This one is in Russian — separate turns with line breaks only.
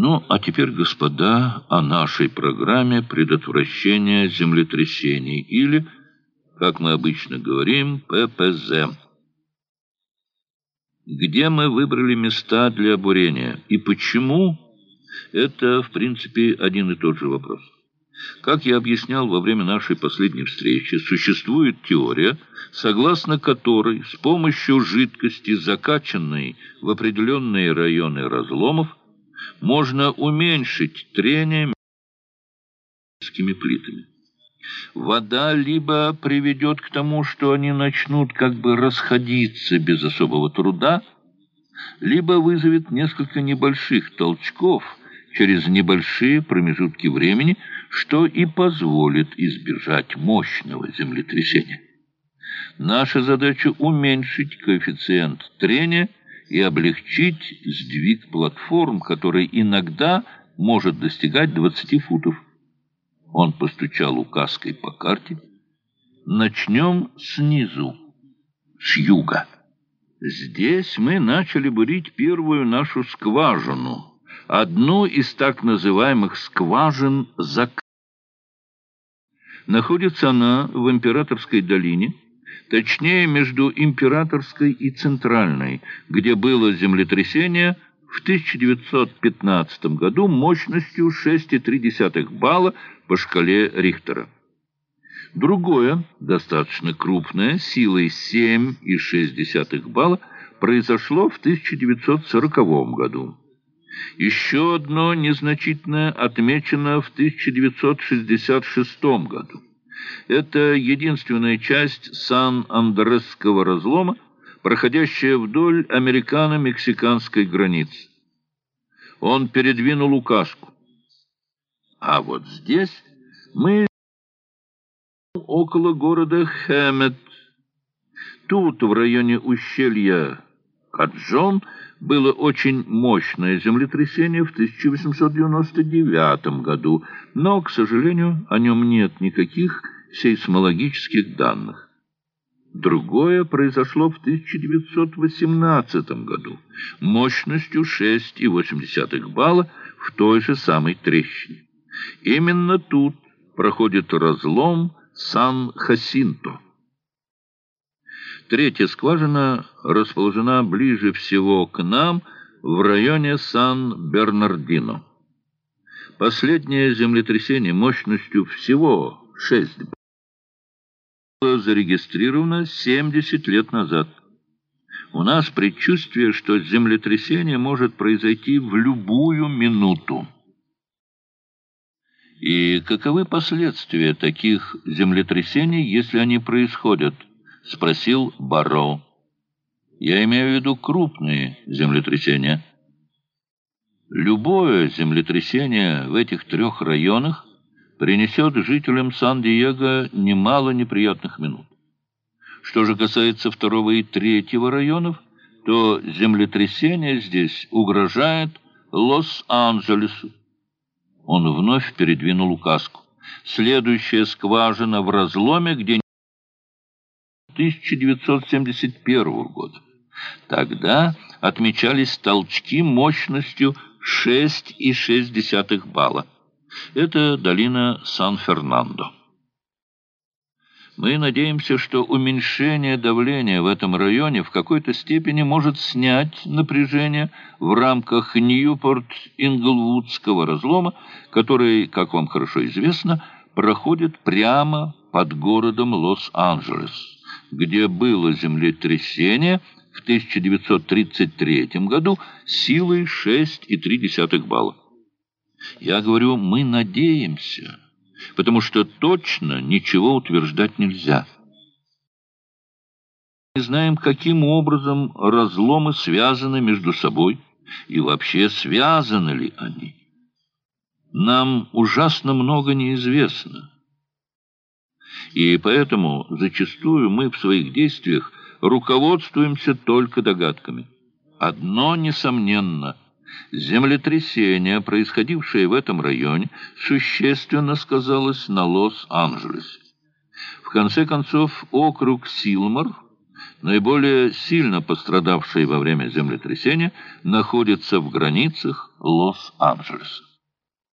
Ну, а теперь, господа, о нашей программе предотвращения землетрясений или, как мы обычно говорим, ППЗ. Где мы выбрали места для бурения и почему, это, в принципе, один и тот же вопрос. Как я объяснял во время нашей последней встречи, существует теория, согласно которой с помощью жидкости, закачанной в определенные районы разломов, можно уменьшить трение металлическими плитами. Вода либо приведет к тому, что они начнут как бы расходиться без особого труда, либо вызовет несколько небольших толчков через небольшие промежутки времени, что и позволит избежать мощного землетрясения. Наша задача уменьшить коэффициент трения и облегчить сдвиг платформ, который иногда может достигать 20 футов. Он постучал указкой по карте. Начнем снизу, с юга. Здесь мы начали бурить первую нашу скважину, одну из так называемых скважин зак. Находится она в Императорской долине, точнее между Императорской и Центральной, где было землетрясение в 1915 году мощностью 6,3 балла по шкале Рихтера. Другое, достаточно крупное, силой 7,6 балла, произошло в 1940 году. Еще одно незначительное отмечено в 1966 году. Это единственная часть Сан-Андресского разлома, проходящая вдоль американо-мексиканской границы. Он передвинул указку. А вот здесь мы около города Хэмет. Тут, в районе ущелья Каджон, было очень мощное землетрясение в 1899 году, но, к сожалению, о нем нет никаких сейсмологических данных. Другое произошло в 1918 году мощностью 6,8 балла в той же самой трещине. Именно тут проходит разлом Сан-Хасинто. Третья скважина расположена ближе всего к нам в районе Сан-Бернардино. Последнее землетрясение мощностью всего 6 было зарегистрировано 70 лет назад. У нас предчувствие, что землетрясение может произойти в любую минуту. И каковы последствия таких землетрясений, если они происходят –— спросил Барроу. «Я имею в виду крупные землетрясения». Любое землетрясение в этих трех районах принесет жителям Сан-Диего немало неприятных минут. Что же касается второго и третьего районов, то землетрясение здесь угрожает Лос-Анджелесу. Он вновь передвинул указку. Следующая скважина в разломе, где 1971 года. Тогда отмечались толчки мощностью 6,6 балла. Это долина Сан-Фернандо. Мы надеемся, что уменьшение давления в этом районе в какой-то степени может снять напряжение в рамках Ньюпорт-Инглвудского разлома, который, как вам хорошо известно, проходит прямо под городом Лос-Анджелес где было землетрясение в 1933 году силой 6,3 балла. Я говорю, мы надеемся, потому что точно ничего утверждать нельзя. Мы знаем, каким образом разломы связаны между собой и вообще связаны ли они. Нам ужасно много неизвестно. И поэтому зачастую мы в своих действиях руководствуемся только догадками. Одно несомненно – землетрясение, происходившее в этом районе, существенно сказалось на Лос-Анджелесе. В конце концов, округ Силмор наиболее сильно пострадавшие во время землетрясения, находится в границах Лос-Анджелеса.